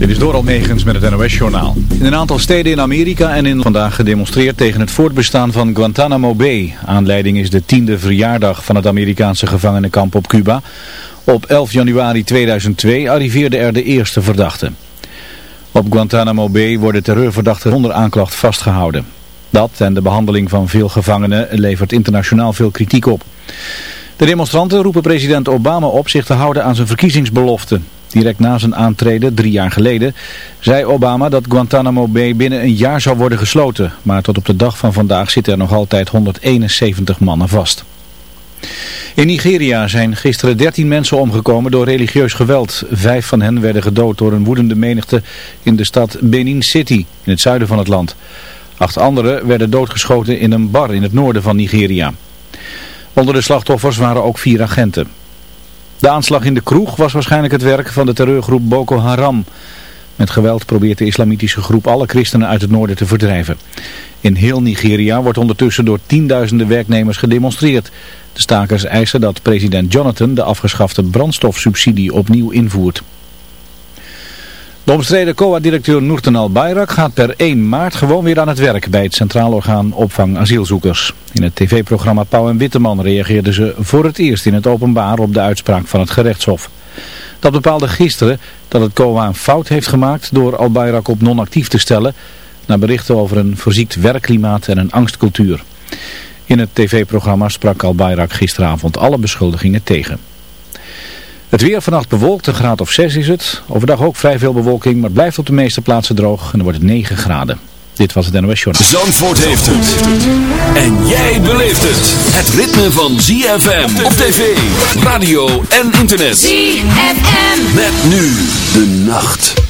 Dit is Doral Megens met het NOS-journaal. In een aantal steden in Amerika en in vandaag gedemonstreerd tegen het voortbestaan van Guantanamo Bay. Aanleiding is de tiende verjaardag van het Amerikaanse gevangenenkamp op Cuba. Op 11 januari 2002 arriveerde er de eerste verdachte. Op Guantanamo Bay worden terreurverdachten zonder aanklacht vastgehouden. Dat en de behandeling van veel gevangenen levert internationaal veel kritiek op. De demonstranten roepen president Obama op zich te houden aan zijn verkiezingsbelofte. Direct na zijn aantreden, drie jaar geleden, zei Obama dat Guantanamo Bay binnen een jaar zou worden gesloten. Maar tot op de dag van vandaag zitten er nog altijd 171 mannen vast. In Nigeria zijn gisteren 13 mensen omgekomen door religieus geweld. Vijf van hen werden gedood door een woedende menigte in de stad Benin City, in het zuiden van het land. Acht anderen werden doodgeschoten in een bar in het noorden van Nigeria. Onder de slachtoffers waren ook vier agenten. De aanslag in de kroeg was waarschijnlijk het werk van de terreurgroep Boko Haram. Met geweld probeert de islamitische groep alle christenen uit het noorden te verdrijven. In heel Nigeria wordt ondertussen door tienduizenden werknemers gedemonstreerd. De stakers eisen dat president Jonathan de afgeschafte brandstofsubsidie opnieuw invoert. De omstreden COA-directeur Noorten Al-Bayrak gaat per 1 maart gewoon weer aan het werk bij het Centraal Orgaan Opvang Asielzoekers. In het tv-programma Pauw en Witteman reageerden ze voor het eerst in het openbaar op de uitspraak van het gerechtshof. Dat bepaalde gisteren dat het COA een fout heeft gemaakt door Al-Bayrak op non-actief te stellen, naar berichten over een verziekt werkklimaat en een angstcultuur. In het tv-programma sprak Al-Bayrak gisteravond alle beschuldigingen tegen. Het weer vannacht bewolkt, een graad of 6 is het. Overdag ook vrij veel bewolking, maar blijft op de meeste plaatsen droog en dan wordt het 9 graden. Dit was het NOS Journal. Zandvoort heeft het. En jij beleeft het. Het ritme van ZFM op tv, radio en internet. ZFM. Met nu de nacht.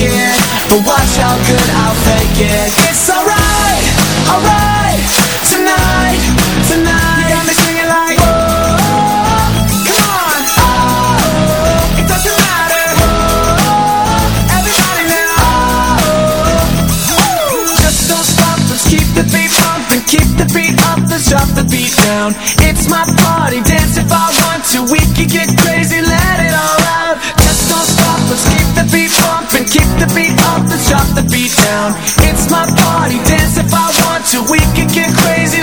it But watch how good I'll fake it. It's alright, alright Tonight, tonight. You got me singing like oh, come on. Oh, it doesn't matter. Oh, everybody now. Oh, just don't stop Let's keep the beat pumping Keep the beat up Let's drop the beat down. It's my party Dance if I want to We can get crazy keep the beat up and drop the beat down. It's my party, dance if I want to. We can get crazy,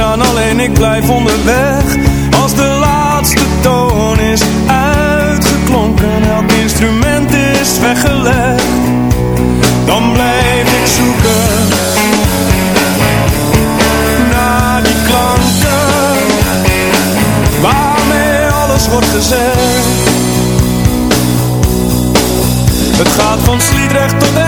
alleen ik blijf onderweg. Als de laatste toon is uitgeklonken, elk instrument is weggelegd, dan blijf ik zoeken. Naar die klanken, waarmee alles wordt gezegd. Het gaat van Sliedrecht tot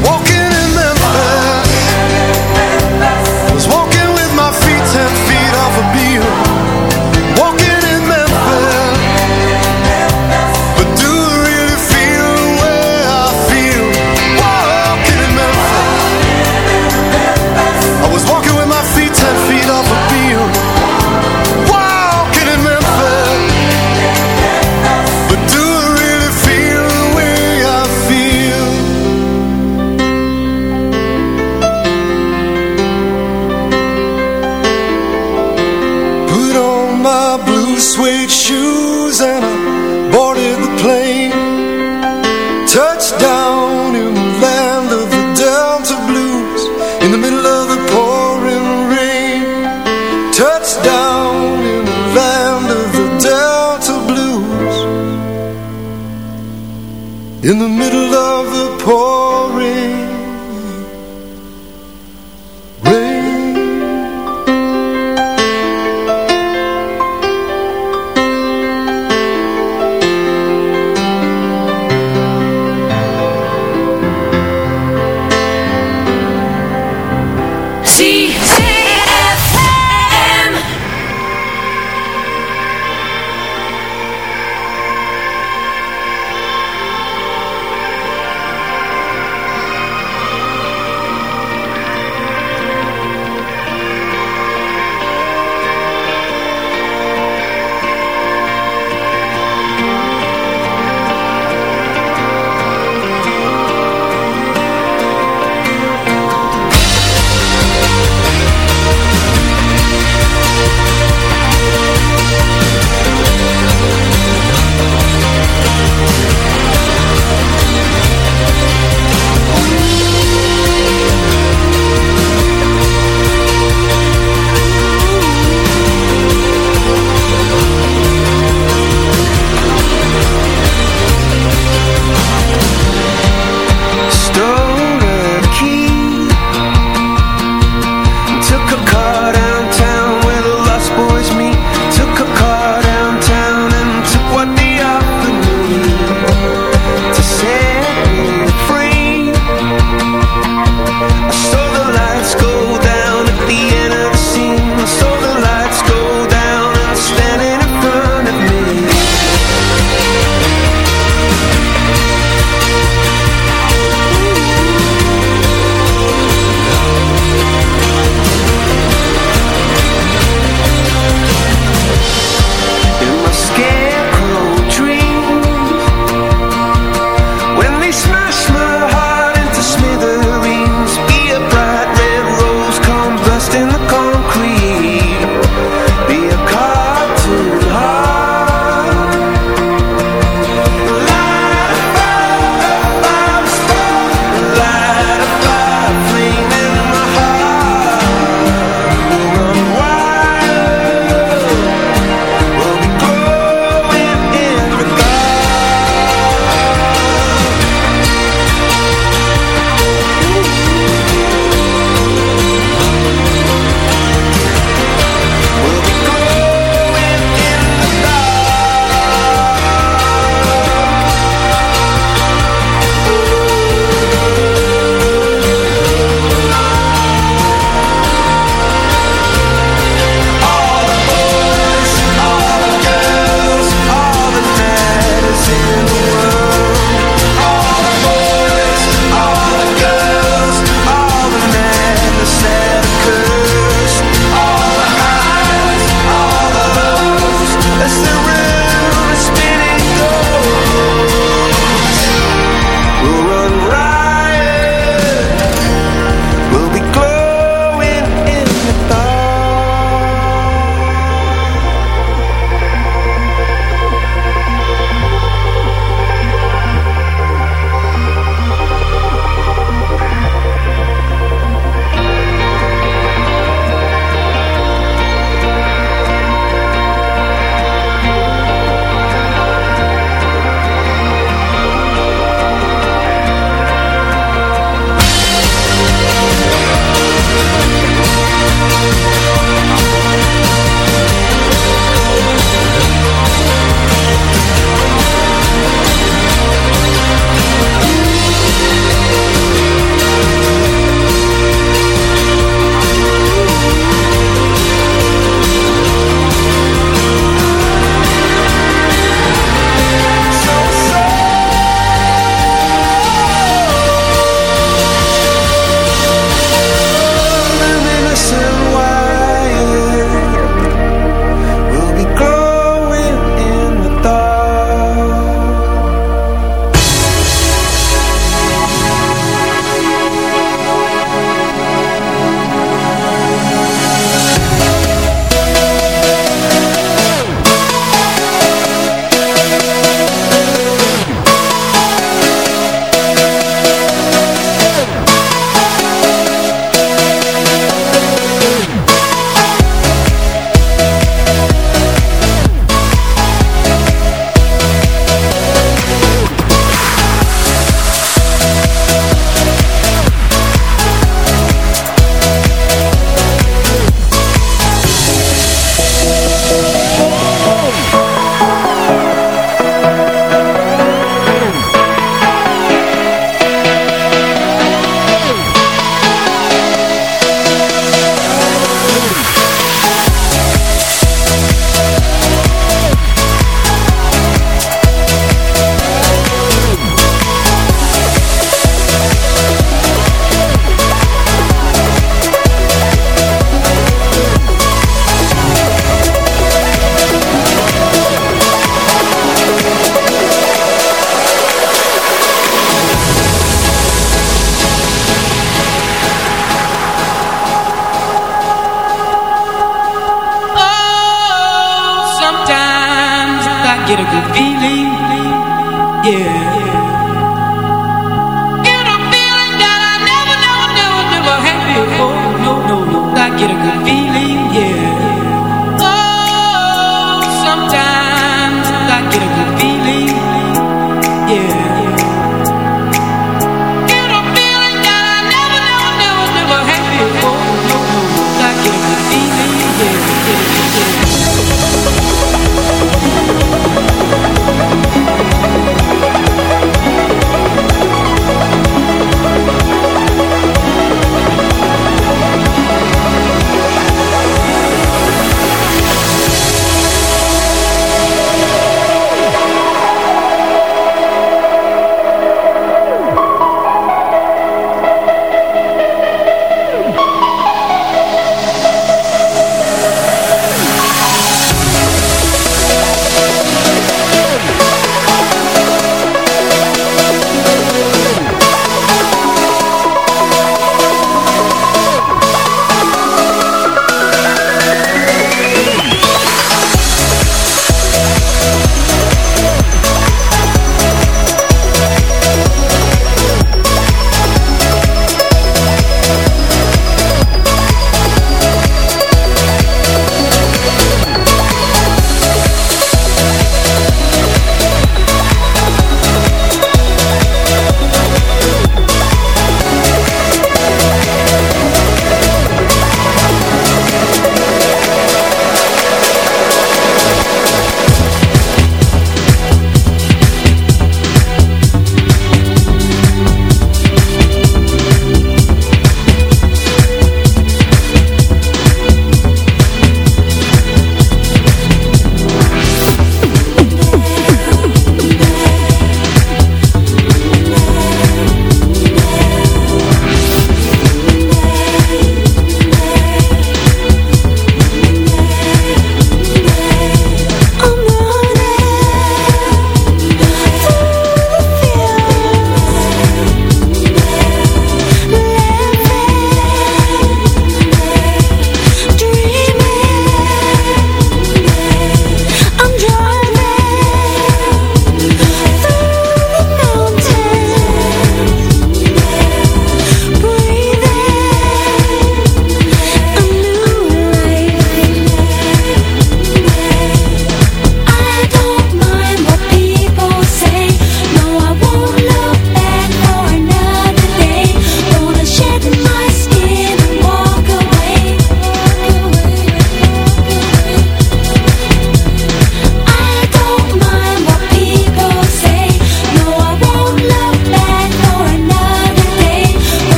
Walking in the middle